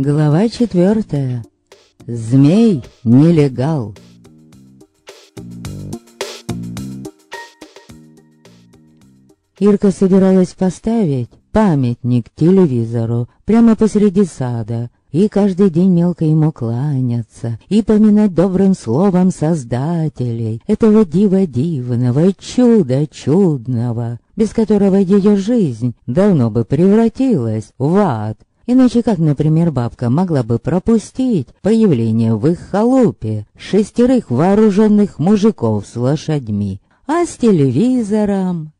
Глава четвертая. Змей нелегал. Ирка собиралась поставить памятник телевизору прямо посреди сада и каждый день мелко ему кланяться и поминать добрым словом создателей этого дива дивного, чуда чудного, без которого ее жизнь давно бы превратилась в ад. Иначе как, например, бабка могла бы пропустить появление в их халупе шестерых вооруженных мужиков с лошадьми, а с телевизором?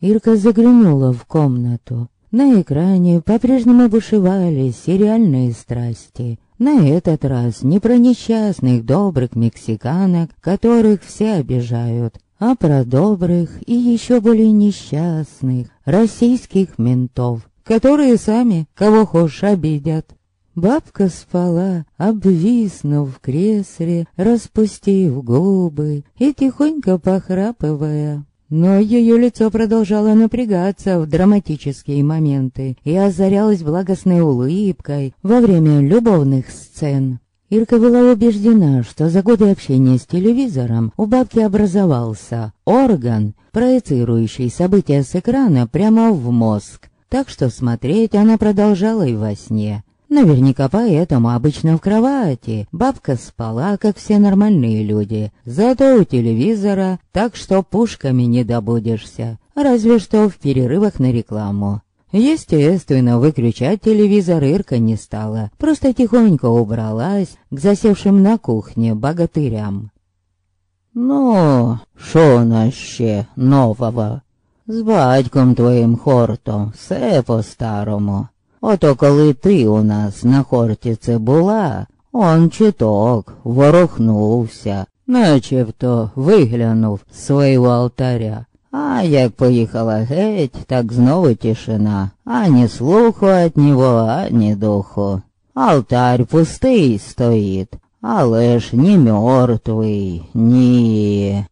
Ирка заглянула в комнату. На экране по-прежнему бушевали сериальные страсти. На этот раз не про несчастных добрых мексиканок, которых все обижают, а про добрых и еще более несчастных российских ментов, которые сами кого хочешь обидят. Бабка спала, обвиснув в кресле, распустив губы и тихонько похрапывая. Но ее лицо продолжало напрягаться в драматические моменты и озарялось благостной улыбкой во время любовных сцен. Ирка была убеждена, что за годы общения с телевизором у бабки образовался орган, проецирующий события с экрана прямо в мозг. Так что смотреть она продолжала и во сне. Наверняка поэтому обычно в кровати бабка спала, как все нормальные люди. Зато у телевизора так, что пушками не добудешься. Разве что в перерывах на рекламу. Естественно, выключать телевизор Ирка не стала. Просто тихонько убралась к засевшим на кухне богатырям. «Ну, шо наще нового?» З батьком твоїм хортом все по-старому. Ото коли ти у нас на хортіце була, он чуток ворохнувся, начебто виглянув з свого алтаря. А як поїхала геть, так знову тишина. Ані слуху от него, ані духу. Алтарь пустий стоїть, але ж не мертвый, ні.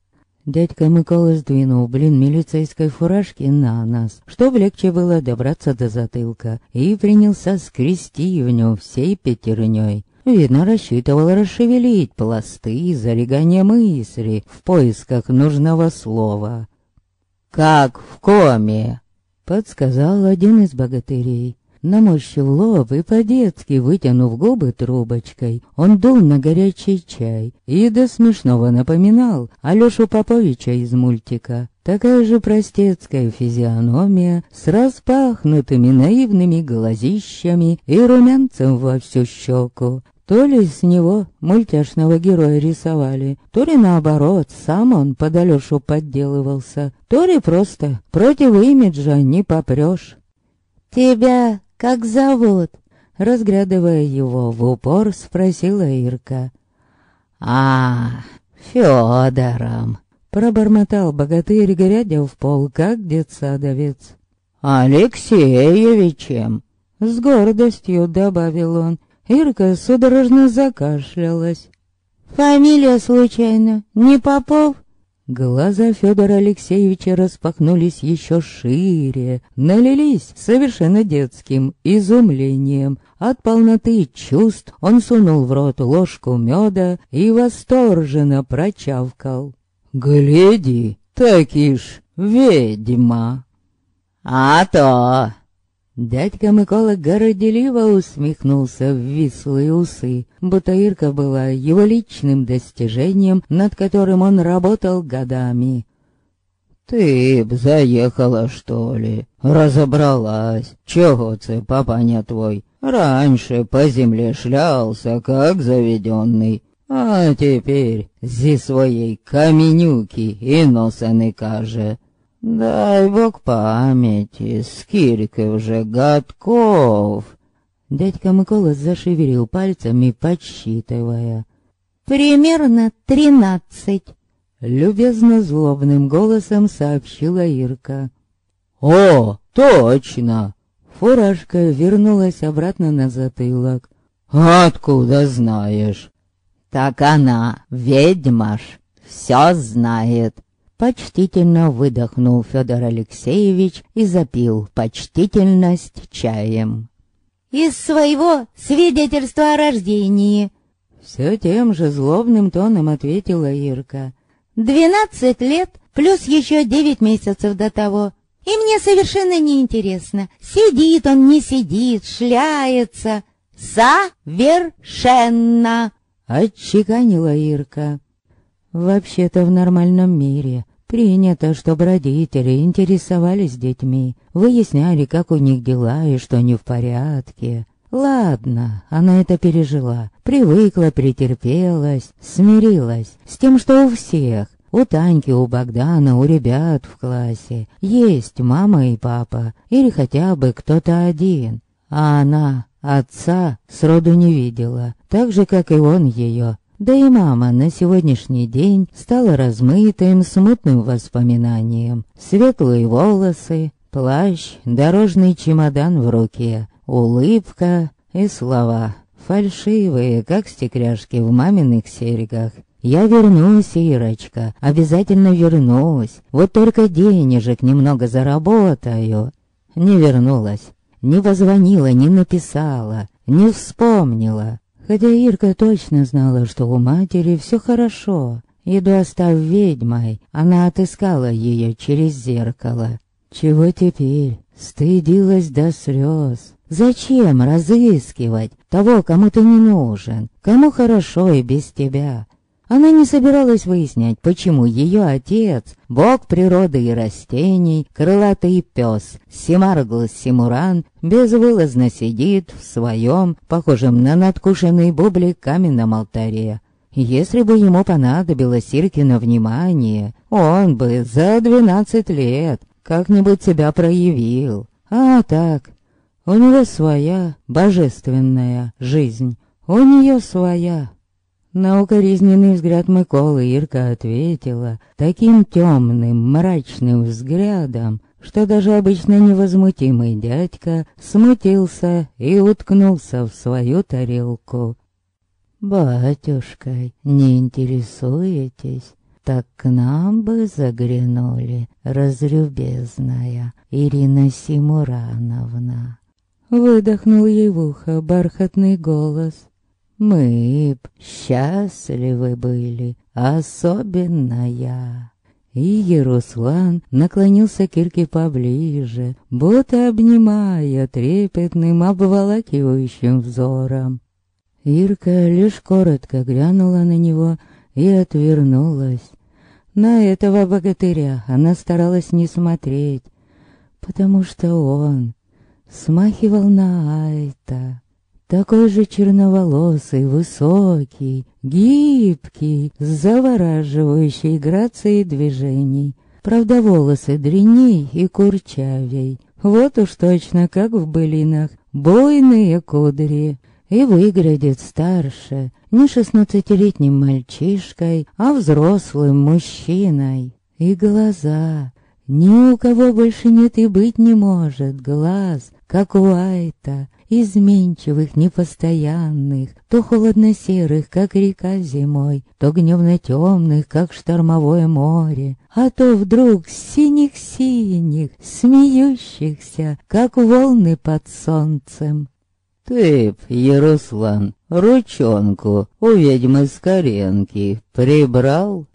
Дядька Микола сдвинул блин милицейской фуражки на нас, чтобы легче было добраться до затылка, и принялся скрести в нем всей пятерней. Видно, рассчитывал расшевелить пласты залегания мысли в поисках нужного слова. «Как в коме!» — подсказал один из богатырей. Наморщив лоб и по-детски вытянув губы трубочкой, он дул на горячий чай и до смешного напоминал Алёшу Поповича из мультика. Такая же простецкая физиономия с распахнутыми наивными глазищами и румянцем во всю щеку. То ли с него мультяшного героя рисовали, то ли наоборот, сам он под Алёшу подделывался, то ли просто против имиджа не попрёшь. «Тебя как зовут?» Разглядывая его в упор, спросила Ирка. «А, Фёдором!» Пробормотал богатырь, глядя в пол, как детсадовец. «Алексеевичем!» С гордостью добавил он. Ирка судорожно закашлялась. «Фамилия, случайно, не Попов?» Глаза Федора Алексеевича распахнулись еще шире, налились совершенно детским изумлением. От полноты чувств он сунул в рот ложку меда и восторженно прочавкал. «Гляди, таки ж ведьма!» «А то!» Дядька Микола горделиво усмехнулся в вислые усы, будто Ирка была его личным достижением, над которым он работал годами. «Ты б заехала, что ли? Разобралась. Чего це, папаня твой? Раньше по земле шлялся, как заведенный, а теперь зи своей каменюки и носа не каже». Дай бог памяти, скільки уже годков. Дядька Микола зашевелил пальцами, подсчитывая. Примерно тринадцать. Любезно злобным голосом сообщила Ирка. «О, точно!» Фуражка вернулась обратно на затылок. «Откуда знаешь?» «Так она, ведьма ж, все знает. Почтительно выдохнул Федор Алексеевич и запил почтительность чаем. «Из своего свидетельства о рождении!» Все тем же злобным тоном ответила Ирка. «Двенадцать лет, плюс еще девять месяцев до того. И мне совершенно неинтересно, сидит он, не сидит, шляется. Совершенно!» Отчеканила Ирка. Вообще-то в нормальном мире Принято, чтобы родители интересовались детьми, выясняли, как у них дела и что они в порядке. Ладно, она это пережила, привыкла, претерпелась, смирилась с тем, что у всех, у Таньки, у Богдана, у ребят в классе, есть мама и папа, или хотя бы кто-то один. А она отца сроду не видела, так же, как и он ее, да и мама на сегодняшний день стала размытым, смутным воспоминанием. Светлые волосы, плащ, дорожный чемодан в руке, улыбка и слова, фальшивые, как стекляшки в маминых серьгах. «Я вернусь, Ирочка, обязательно вернусь, вот только денежек немного заработаю». Не вернулась, не позвонила, не написала, не вспомнила. Хотя Ирка точно знала, что у матери все хорошо. Едва став ведьмой, она отыскала ее через зеркало. Чего теперь? Стыдилась до слез. Зачем разыскивать того, кому ты не нужен, кому хорошо и без тебя? Она не собиралась выяснять, почему ее отец, бог природы и растений, крылатый пес, Симаргл Симуран, безвылазно сидит в своем, похожем на надкушенный бублик каменном алтаре. Если бы ему понадобилось Иркино внимание, он бы за двенадцать лет как-нибудь себя проявил. А так, у него своя божественная жизнь, у нее своя на укоризненный взгляд Миколы Ирка ответила таким темным, мрачным взглядом, что даже обычно невозмутимый дядька смутился и уткнулся в свою тарелку. «Батюшкой не интересуетесь? Так к нам бы заглянули, разлюбезная Ирина Симурановна». Выдохнул ей в ухо бархатный голос. Мы б счастливы были, особенно я. И Яруслан наклонился к Ирке поближе, будто обнимая трепетным, обволакивающим взором. Ирка лишь коротко глянула на него и отвернулась. На этого богатыря она старалась не смотреть, потому что он смахивал на Айта. Такой же черноволосый, высокий, гибкий, с завораживающей грацией движений. Правда, волосы дреней и курчавей. Вот уж точно, как в былинах, буйные кудри. И выглядит старше, не шестнадцатилетним мальчишкой, а взрослым мужчиной. И глаза. Ни у кого больше нет и быть не может глаз, как у Айта, изменчивых, непостоянных, то холодно-серых, как река зимой, то гневно-темных, как штормовое море, а то вдруг синих-синих, смеющихся, как волны под солнцем. Ты, Яруслан, ручонку у ведьмы Скоренки прибрал?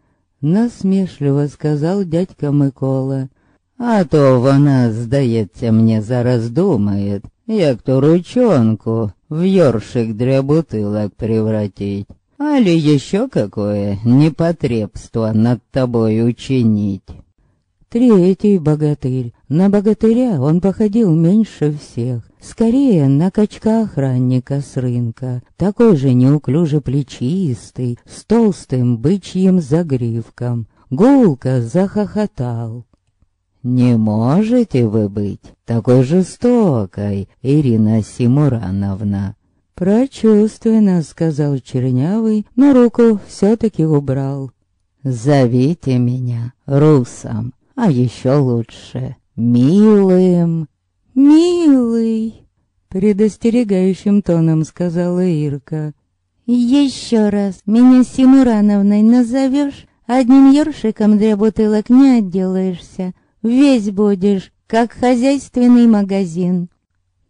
Насмешливо сказал дядька Микола. А то вона, здається, мне зараз думает, як ту ручонку в ёршик для бутылок превратить. Али еще какое непотребство над тобой учинить. Третий богатырь. На богатыря он походил меньше всех. Скорее на качка-охранника с рынка, такой же неуклюже плечистый, с толстым бычьим загривком. Гулко захохотал. «Не можете вы быть такой жестокой, Ирина Симурановна?» «Прочувственно», — сказал Чернявый, но руку все-таки убрал. «Зовите меня Русом, а еще лучше Милым». «Милый», — предостерегающим тоном сказала Ирка. «Еще раз меня Симурановной назовешь, Одним ёршиком для бутылок не отделаешься. Весь будешь, как хозяйственный магазин.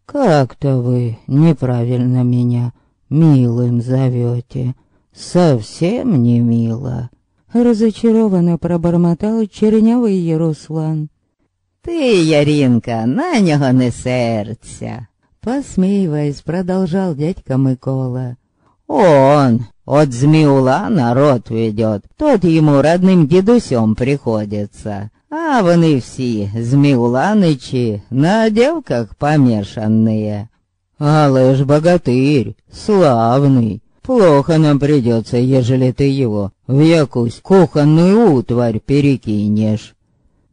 Как-то вы неправильно меня милым зовете. Совсем не мило. Разочарованно пробормотал чернявый Яруслан. Ты, Яринка, на нього не сердься. Посмеиваясь, продолжал дядька Микола. Он от Змеула народ ведет, тот ему родным дедусем приходится. А вони всі зміуланичі на девках помешанные. Але ж богатырь, славный. Плохо нам придется, ежели ты его в якусь кухонную утварь перекинешь.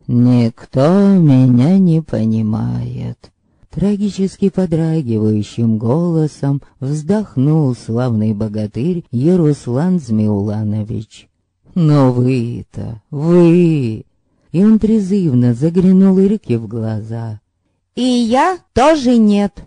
Никто меня не понимает. Трагически подрагивающим голосом вздохнул славный богатырь Яруслан Змеуланович. «Но вы-то, вы!» И он призывно заглянул Ирке в глаза. «И я тоже нет!»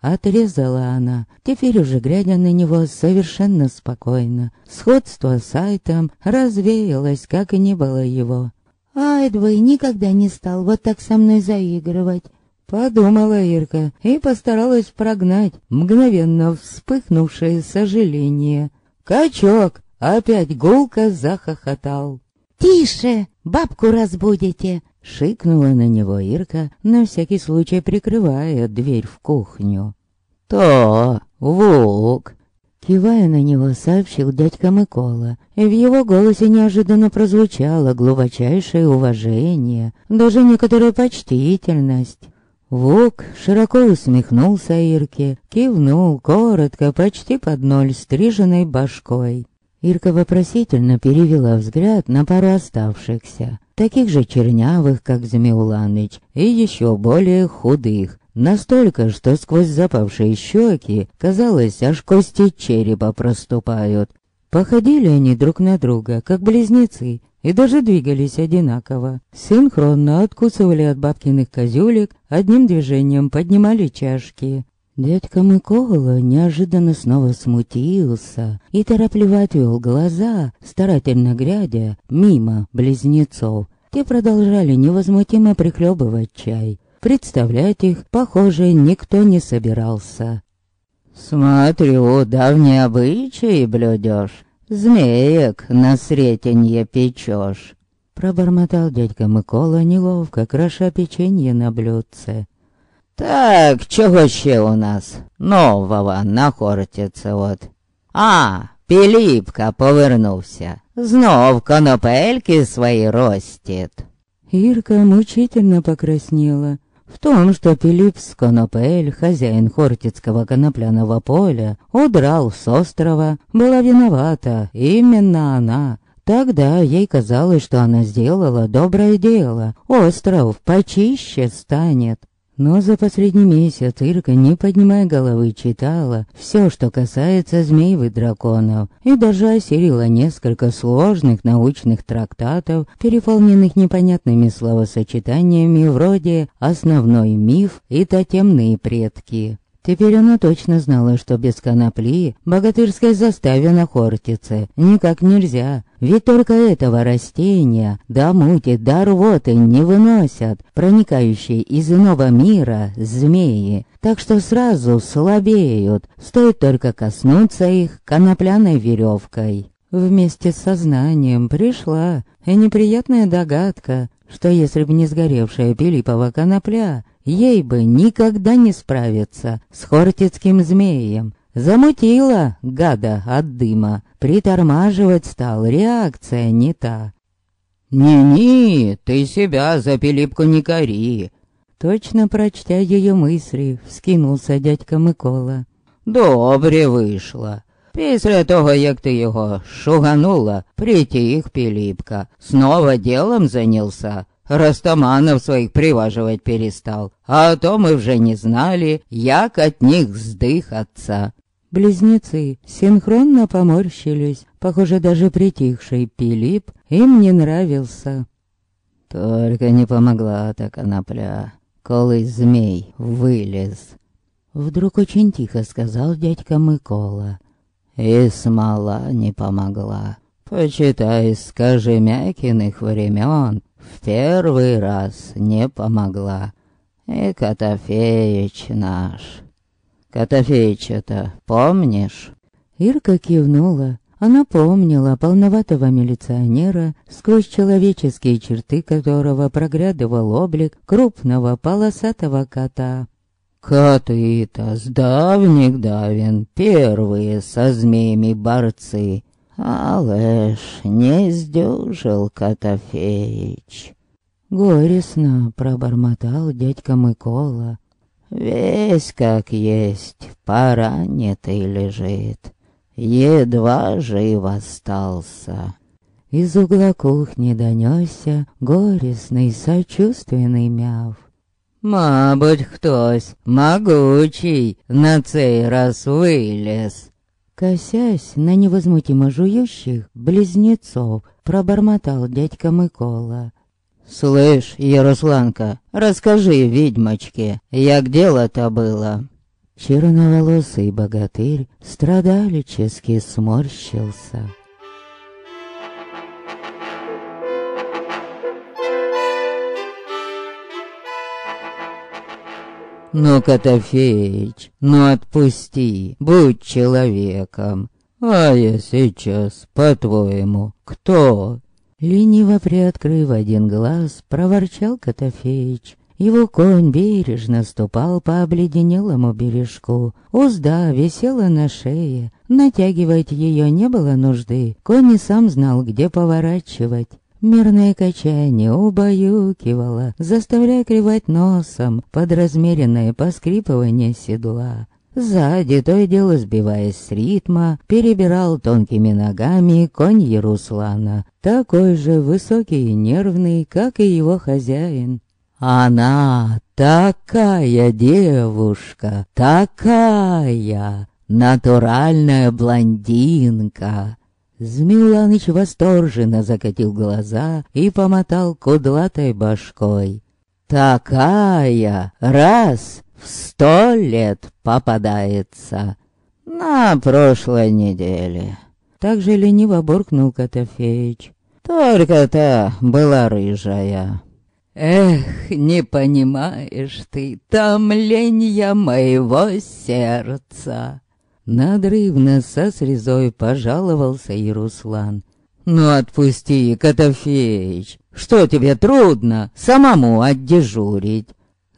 Отрезала она, теперь уже глядя на него совершенно спокойно. Сходство с сайтом развеялось, как и не было его. «Айдвей никогда не стал вот так со мной заигрывать. Подумала Ирка и постаралась прогнать мгновенно вспыхнувшее сожаление. Качок опять гулко захохотал. «Тише, бабку разбудите!» Шикнула на него Ирка, на всякий случай прикрывая дверь в кухню. «То, Вук!» Кивая на него, сообщил дядька Микола, и в его голосе неожиданно прозвучало глубочайшее уважение, даже некоторая почтительность. Вук широко усмехнулся Ирке, кивнул коротко, почти под ноль стриженной башкой. Ирка вопросительно перевела взгляд на пару оставшихся, таких же чернявых, как Змеуланыч, и еще более худых, настолько, что сквозь запавшие щеки, казалось, аж кости черепа проступают. Походили они друг на друга, как близнецы, и даже двигались одинаково. Синхронно откусывали от бабкиных козюлек, одним движением поднимали чашки. Дядька Микола неожиданно снова смутился и торопливо отвел глаза, старательно глядя мимо близнецов. Те продолжали невозмутимо прихлебывать чай. Представлять их, похоже, никто не собирался. «Смотрю, давние обычаи блюдешь», Змеек на сретенье печешь. Пробормотал дядька Микола неловко, кроша печенье на блюдце. Так, чего ще у нас нового на хортице от? А, Пилипка повернувся. Знов конопельки свои ростит. Ирка мучительно покраснела. В том, что Пилип Сконопель, хозяин Хортицкого конопляного поля, удрал с острова, была виновата именно она. Тогда ей казалось, что она сделала доброе дело, остров почище станет. Но за последний месяц Ирка, не поднимая головы, читала все, что касается змеевых драконов, и даже осилила несколько сложных научных трактатов, переполненных непонятными словосочетаниями вроде «основной миф» и «тотемные предки». Теперь она точно знала, что без конопли богатырской заставе на Хортице никак нельзя. Ведь только этого растения до мути, до рвоты не выносят проникающие из иного мира змеи. Так что сразу слабеют, стоит только коснуться их конопляной веревкой. Вместе с сознанием пришла и неприятная догадка, что если б не сгоревшая Пилипова конопля, ей бы никогда не справиться с хортицким змеем. Замутила гада от дыма, притормаживать стал, реакция не та. «Не-не, ты себя за Пилипку не кори!» Точно прочтя ее мысли, вскинулся дядька Микола. «Добре вийшло. Після того, як ти його шуганула, притих Пилипка, снова делом занялся, Растаманов своих приваживать перестал, а то мы уже не знали, як от них сдыхаться. Близнецы синхронно поморщились, похоже, даже притихший Пилип им не нравился. Только не помогла та конопля, коли змей вылез. Вдруг очень тихо сказал дядька Микола. И смола не помогла. Почитай, скажи Мякиных времен, в первый раз не помогла. И Котофеич наш. Котофеича-то помнишь? Ирка кивнула. Она помнила полноватого милиционера, сквозь человеческие черты которого проглядывал облик крупного полосатого кота. Коты-то с давних давен первые со змеями борцы, але не сдюжил Котофеич. Горестно пробормотал дядька Микола. Весь как есть, поранитый лежит, едва жив остался. Из угла кухни донесся горестный сочувственный мяв. Мабуть, хтось могучий на цей раз вылез. Косясь на невозмутимо жующих близнецов, пробормотал дядька Микола. «Слышь, Ярусланка, расскажи ведьмочке, як дело-то было?» Черноволосый богатырь страдалически сморщился. «Ну, Котофеич, ну отпусти, будь человеком. А я сейчас, по-твоему, кто?» Лениво приоткрыв один глаз, проворчал Котофеич. Его конь бережно ступал по обледенелому бережку. Узда висела на шее. Натягивать ее не было нужды. Конь и сам знал, где поворачивать. Мирное качание убаюкивало, заставляя кривать носом под размеренное поскрипывание седла. Сзади, то и дело сбиваясь с ритма, перебирал тонкими ногами конь Яруслана, такой же высокий и нервный, как и его хозяин. Она такая девушка, такая натуральная блондинка. Змеиланыч восторженно закатил глаза и помотал кудлатой башкой. Такая раз в сто лет попадается. На прошлой неделе. Так же лениво буркнул Котофеич. Только-то была рыжая. Эх, не понимаешь ты томления моего сердца. Надрывно со слезой пожаловался и Руслан. «Ну отпусти, Котофеич, что тебе трудно самому отдежурить?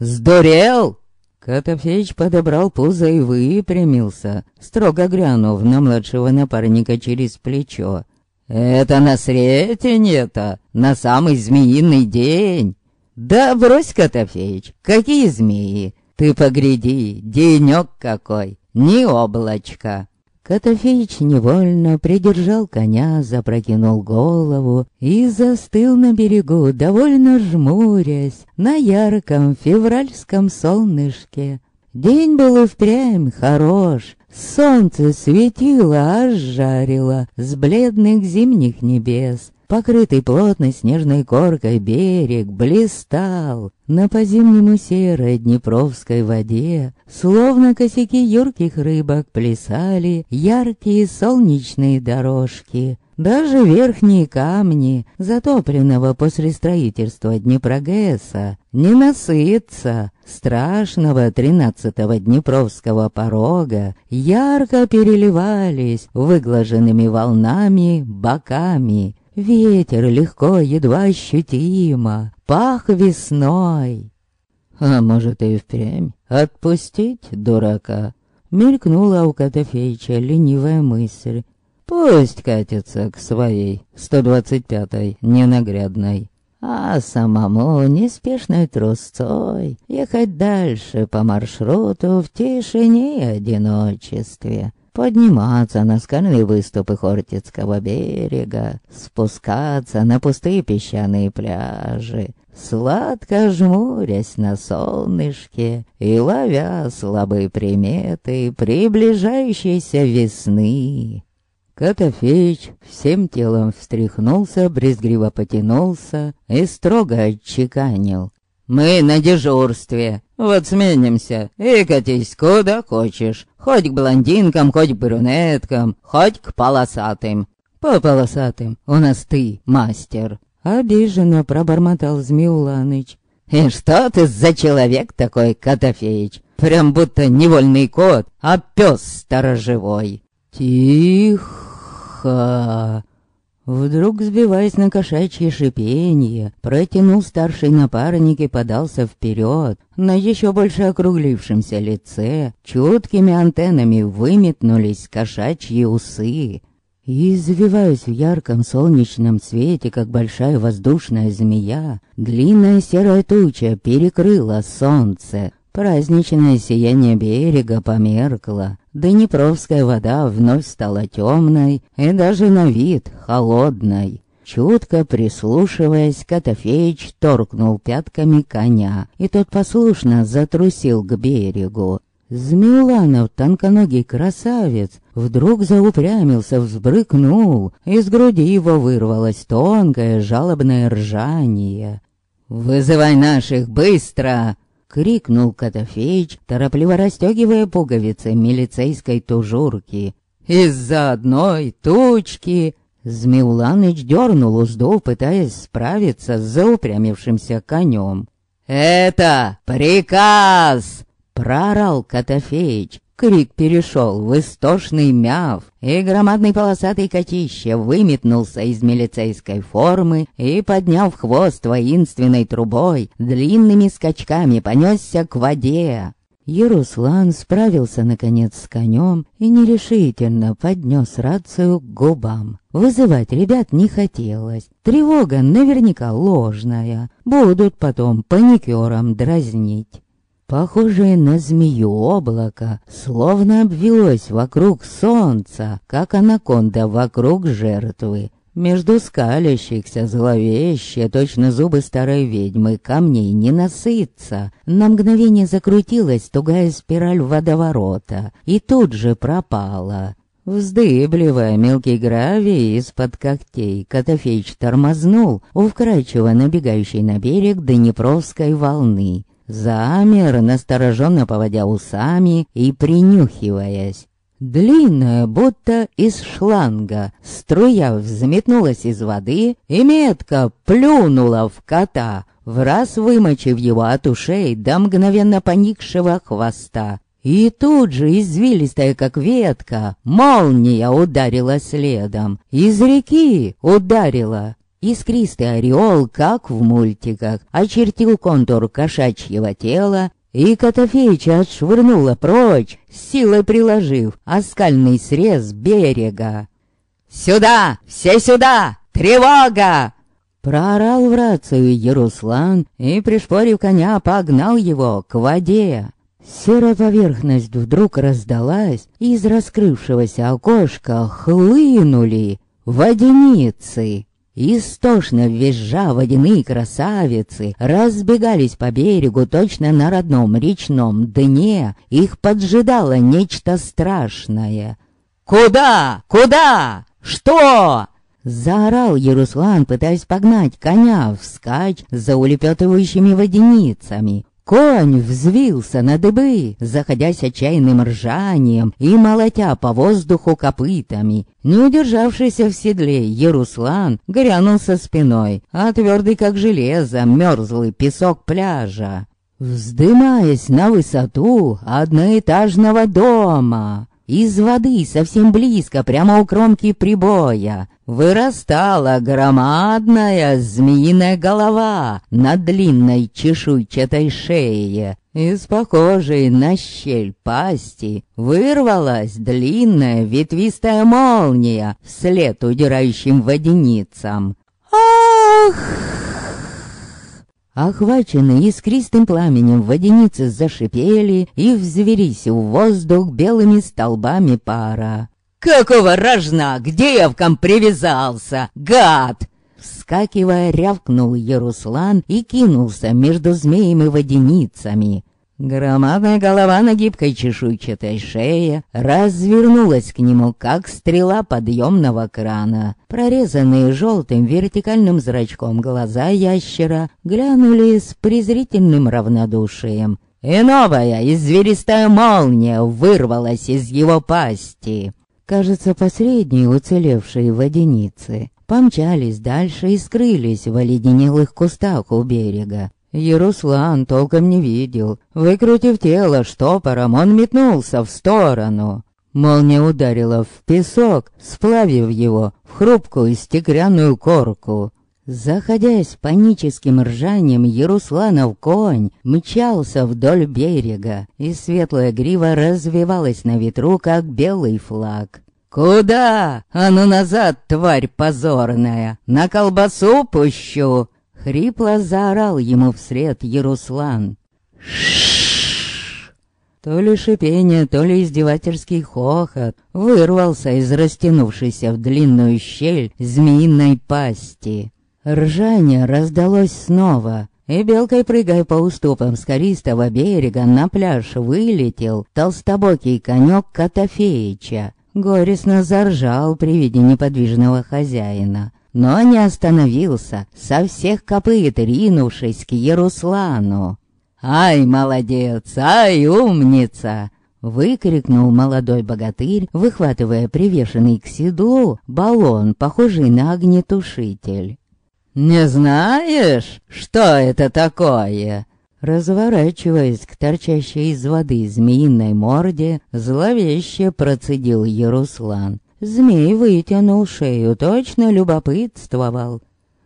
Сдурел?» Котофеич подобрал пузо и выпрямился, строго глянув на младшего напарника через плечо. «Это на сретенье-то, на самый змеиный день!» «Да брось, Котофеич, какие змеи! Ты погляди, денек какой, ни облачка!» Котофеич невольно придержал коня, запрокинул голову и застыл на берегу, довольно жмурясь, на ярком февральском солнышке. День был и впрямь хорош, солнце светило, аж жарило с бледных зимних небес. Покрытый плотной снежной коркой берег блистал на по-зимнему серой днепровской воде, словно косяки юрких рыбок плясали яркие солнечные дорожки. Даже верхние камни, затопленного после строительства Днепрогэса, не насытся страшного тринадцатого Днепровского порога, ярко переливались выглаженными волнами боками, Ветер легко, едва ощутимо, пах весной. А может и впрямь отпустить дурака? Мелькнула у Котофеича ленивая мысль. Пусть катится к своей, 125-й, ненаглядной. А самому неспешной трусцой ехать дальше по маршруту в тишине и одиночестве подниматься на скальные выступы Хортицкого берега, спускаться на пустые песчаные пляжи, сладко жмурясь на солнышке и ловя слабые приметы приближающейся весны. Котофеич всем телом встряхнулся, брезгливо потянулся и строго отчеканил. «Мы на дежурстве, вот сменимся и катись куда хочешь, хоть к блондинкам, хоть к брюнеткам, хоть к полосатым. По полосатым у нас ты, мастер. Обиженно пробормотал Змеуланыч. «И что ты за человек такой, Котофеич? Прям будто невольный кот, а пес сторожевой!» «Тихо!» Вдруг, сбиваясь на кошачье шипение, протянул старший напарник и подался вперед. На еще больше округлившемся лице чуткими антеннами выметнулись кошачьи усы. И, извиваясь в ярком солнечном свете, как большая воздушная змея, длинная серая туча перекрыла солнце. Праздничное сияние берега померкло, Днепровская вода вновь стала темной и даже на вид холодной. Чутко прислушиваясь, Котофеич торкнул пятками коня, и тот послушно затрусил к берегу. Змеуланов, тонконогий красавец, вдруг заупрямился, взбрыкнул, из груди его вырвалось тонкое жалобное ржание. «Вызывай наших, быстро!» — крикнул Котофеич, торопливо расстегивая пуговицы милицейской тужурки. «Из-за одной тучки!» Змеуланыч дернул узду, пытаясь справиться с заупрямившимся конем. «Это приказ!» Проорал Котофеич. Крик перешел в истошный мяв, и громадный полосатый котище выметнулся из милицейской формы и, подняв хвост воинственной трубой, длинными скачками понесся к воде. Яруслан справился, наконец, с конем и нерешительно поднес рацию к губам. Вызывать ребят не хотелось. Тревога наверняка ложная. Будут потом паникером дразнить похожее на змею облако, словно обвелось вокруг солнца, как анаконда вокруг жертвы. Между скалящихся зловеще, точно зубы старой ведьмы, камней не насытся. На мгновение закрутилась тугая спираль водоворота, и тут же пропала. Вздыбливая мелкий гравий из-под когтей, Котофеич тормознул у вкрадчиво набегающей на берег Днепровской волны замер, настороженно поводя усами и принюхиваясь. Длинная, будто из шланга, струя взметнулась из воды и метко плюнула в кота, в раз вымочив его от ушей до мгновенно поникшего хвоста. И тут же, извилистая как ветка, молния ударила следом. Из реки ударила. Искристый ореол, как в мультиках, очертил контур кошачьего тела, и Котофеича отшвырнула прочь, силой приложив оскальный срез берега. «Сюда! Все сюда! Тревога!» Проорал в рацию Яруслан и, пришпорив коня, погнал его к воде. Серая поверхность вдруг раздалась, и из раскрывшегося окошка хлынули водяницы. Истошно визжа водяные красавицы разбегались по берегу точно на родном речном дне. Их поджидало нечто страшное. «Куда? Куда? Что?» Заорал Яруслан, пытаясь погнать коня вскачь за улепетывающими водяницами. Конь взвился на дыбы, заходясь отчаянным ржанием и молотя по воздуху копытами. Не удержавшийся в седле Яруслан грянул со спиной, а твердый как железо мерзлый песок пляжа. Вздымаясь на высоту одноэтажного дома, из воды совсем близко, прямо у кромки прибоя, вырастала громадная змеиная голова на длинной чешуйчатой шее. Из похожей на щель пасти вырвалась длинная ветвистая молния вслед удирающим водяницам. «Ах!» Охваченные искристым пламенем водяницы зашипели и взвелись в воздух белыми столбами пара. «Какого рожна? Где я в ком привязался? Гад!» Вскакивая, рявкнул Яруслан и кинулся между змеем и водяницами. Громадная голова на гибкой чешуйчатой шее развернулась к нему, как стрела подъемного крана. Прорезанные желтым вертикальным зрачком глаза ящера глянули с презрительным равнодушием. И новая изверистая молния вырвалась из его пасти. кажется, последние уцелевшие водяницы, помчались дальше и скрылись в оледенелых кустах у берега. Яруслан толком не видел. Выкрутив тело штопором, он метнулся в сторону. Молния ударила в песок, сплавив его в хрупкую стеклянную корку. Заходясь паническим ржанием, Ярусланов конь мчался вдоль берега, и светлая грива развивалась на ветру, как белый флаг. «Куда? А ну назад, тварь позорная! На колбасу пущу!» Хрипло заорал ему вслед Яруслан. То ли шипение, то ли издевательский хохот вырвался из растянувшейся в длинную щель змеиной пасти. Ржание раздалось снова, и белкой, прыгая по уступам скористого берега, на пляж вылетел толстобокий конек Котофеича. Горестно заржал при виде неподвижного хозяина, но не остановился, со всех копыт ринувшись к Яруслану. «Ай, молодец! Ай, умница!» Выкрикнул молодой богатырь, выхватывая привешенный к седлу баллон, похожий на огнетушитель. «Не знаешь, что это такое?» Разворачиваясь к торчащей из воды змеиной морде, зловеще процедил Яруслан. Змей вытянул шею, точно любопытствовал.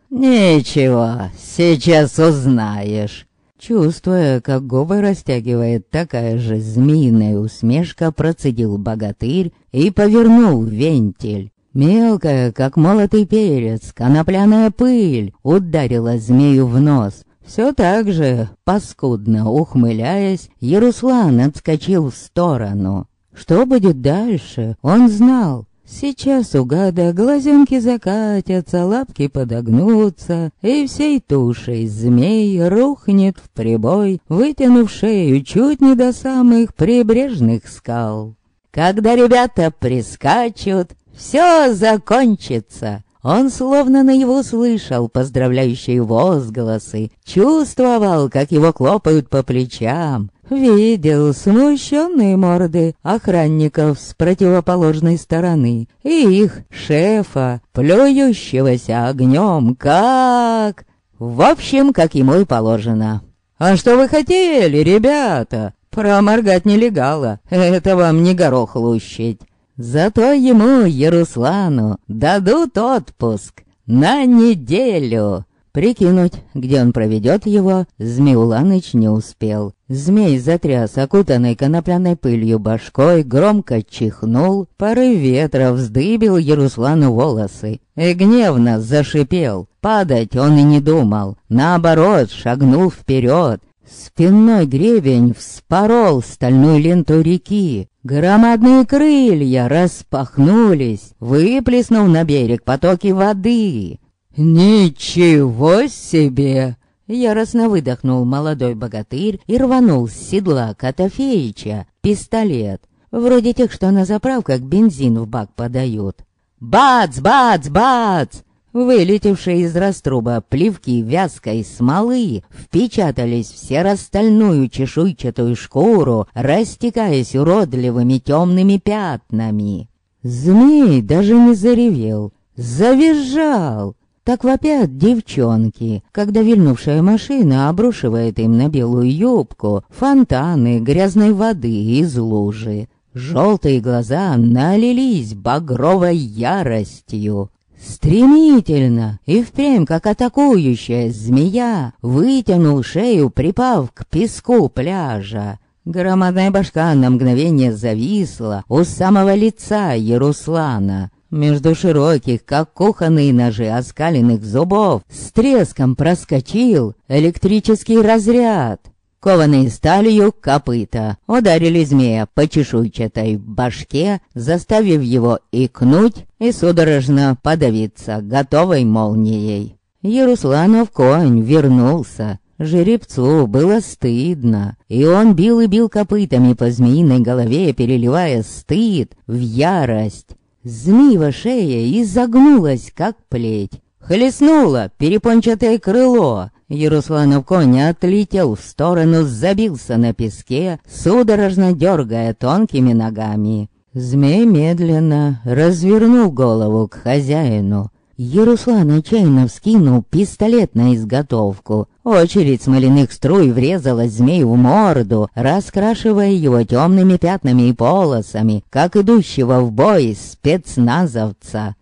«Ничего, сейчас узнаешь». Чувствуя, как губы растягивает такая же змеиная усмешка, процедил богатырь и повернул вентиль. Мелкая, как молотый перец, конопляная пыль ударила змею в нос. Все так же, паскудно ухмыляясь, Яруслан отскочил в сторону. Что будет дальше, он знал. Сейчас у гада глазенки закатятся, лапки подогнутся, и всей тушей змей рухнет в прибой, вытянув шею чуть не до самых прибрежных скал. Когда ребята прискачут, все закончится. Он словно на его слышал поздравляющие возгласы, чувствовал, как его клопают по плечам, видел смущенные морды охранников с противоположной стороны и их шефа, плюющегося огнем, как... В общем, как ему и положено. «А что вы хотели, ребята? Проморгать нелегала, это вам не горох лущить». Зато ему, Яруслану, дадут отпуск на неделю. Прикинуть, где он проведет его, Змеуланыч не успел. Змей затряс окутанной конопляной пылью башкой, громко чихнул, порыв ветра вздыбил Яруслану волосы и гневно зашипел. Падать он и не думал, наоборот, шагнул вперед. Спинной гребень вспорол стальную ленту реки, Громадные крылья распахнулись, выплеснув на берег потоки воды. «Ничего себе!» Яростно выдохнул молодой богатырь и рванул с седла Котофеича пистолет, вроде тех, что на заправках бензин в бак подают. «Бац! Бац! Бац!» Вылетевшие из раструба плевки вязкой смолы впечатались в серо-стальную чешуйчатую шкуру, растекаясь уродливыми темными пятнами. Змей даже не заревел, завизжал. Так вопят девчонки, когда вильнувшая машина обрушивает им на белую юбку фонтаны грязной воды из лужи. Желтые глаза налились багровой яростью. Стремительно и впрямь, как атакующая змея, вытянул шею, припав к песку пляжа. Громадная башка на мгновение зависла у самого лица Яруслана. Между широких, как кухонные ножи оскаленных зубов, с треском проскочил электрический разряд кованые сталью копыта, ударили змея по чешуйчатой башке, заставив его икнуть и судорожно подавиться готовой молнией. Ярусланов конь вернулся. Жеребцу было стыдно, и он бил и бил копытами по змеиной голове, переливая стыд в ярость. Змеева шея изогнулась, как плеть. Хлестнуло перепончатое крыло, Ярусланов конь отлетел в сторону, забился на песке, судорожно дергая тонкими ногами. Змей медленно развернул голову к хозяину. Яруслан отчаянно вскинул пистолет на изготовку. Очередь смоляных струй врезалась змею в морду, раскрашивая его темными пятнами и полосами, как идущего в бой спецназовца.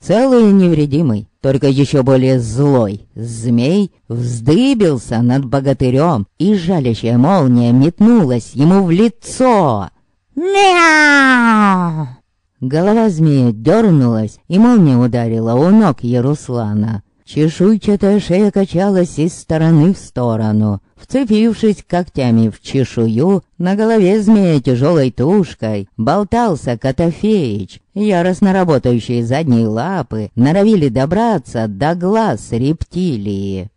Целый невредимый, только еще более злой, змей вздыбился над богатырем, и жалящая молния метнулась ему в лицо. «Мяу!» Голова змея дернулась, и молния ударила у ног Яруслана. Чешуйчатая шея качалась из стороны в сторону. Вцепившись когтями в чешую, на голове змея тяжелой тушкой болтался Котофеич. Яростно работающие задние лапы норовили добраться до глаз рептилии.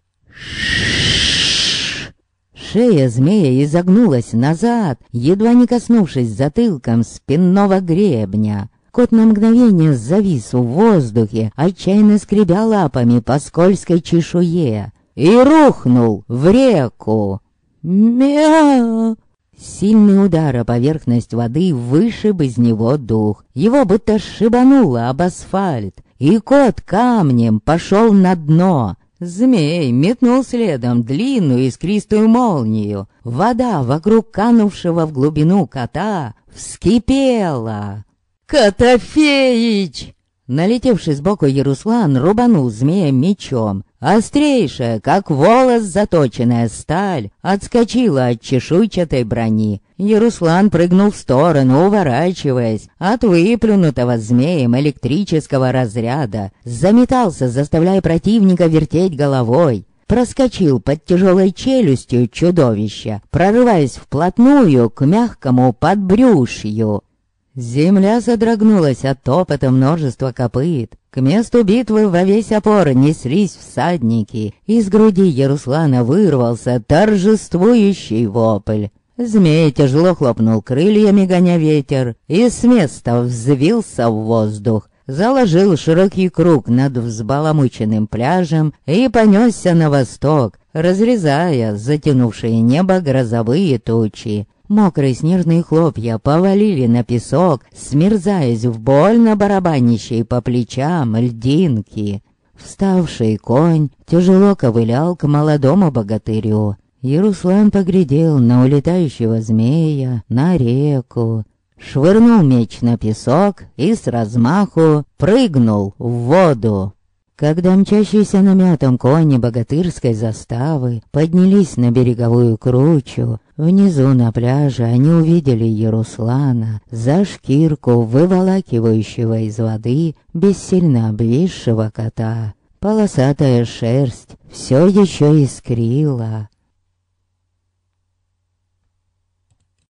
Шея змея изогнулась назад, едва не коснувшись затылком спинного гребня. Кот на мгновение завис в воздухе, отчаянно скребя лапами по скользкой чешуе, и рухнул в реку. Мяу! Сильный удар о поверхность воды вышиб из него дух. Его будто шибануло об асфальт, и кот камнем пошел на дно. Змей метнул следом длинную искристую молнию. Вода вокруг канувшего в глубину кота вскипела. «Котофеич!» Налетевший сбоку Яруслан рубанул змея мечом. Острейшая, как волос заточенная сталь, отскочила от чешуйчатой брони. Яруслан прыгнул в сторону, уворачиваясь от выплюнутого змеем электрического разряда. Заметался, заставляя противника вертеть головой. Проскочил под тяжелой челюстью чудовища, прорываясь вплотную к мягкому подбрюшью. Земля содрогнулась от топота множества копыт. К месту битвы во весь опор неслись всадники. Из груди Яруслана вырвался торжествующий вопль. Змей тяжело хлопнул крыльями, гоня ветер, и с места взвился в воздух. Заложил широкий круг над взбаламученным пляжем и понесся на восток, разрезая затянувшие небо грозовые тучи. Мокрые снежные хлопья повалили на песок, смерзаясь в больно барабанящей по плечам льдинки. Вставший конь тяжело ковылял к молодому богатырю. И Руслан поглядел на улетающего змея, на реку, швырнул меч на песок и с размаху прыгнул в воду. Когда мчащиеся на мятом коне богатырской заставы поднялись на береговую кручу, внизу на пляже они увидели Яруслана за шкирку, выволакивающего из воды бессильно обвисшего кота. Полосатая шерсть все еще искрила.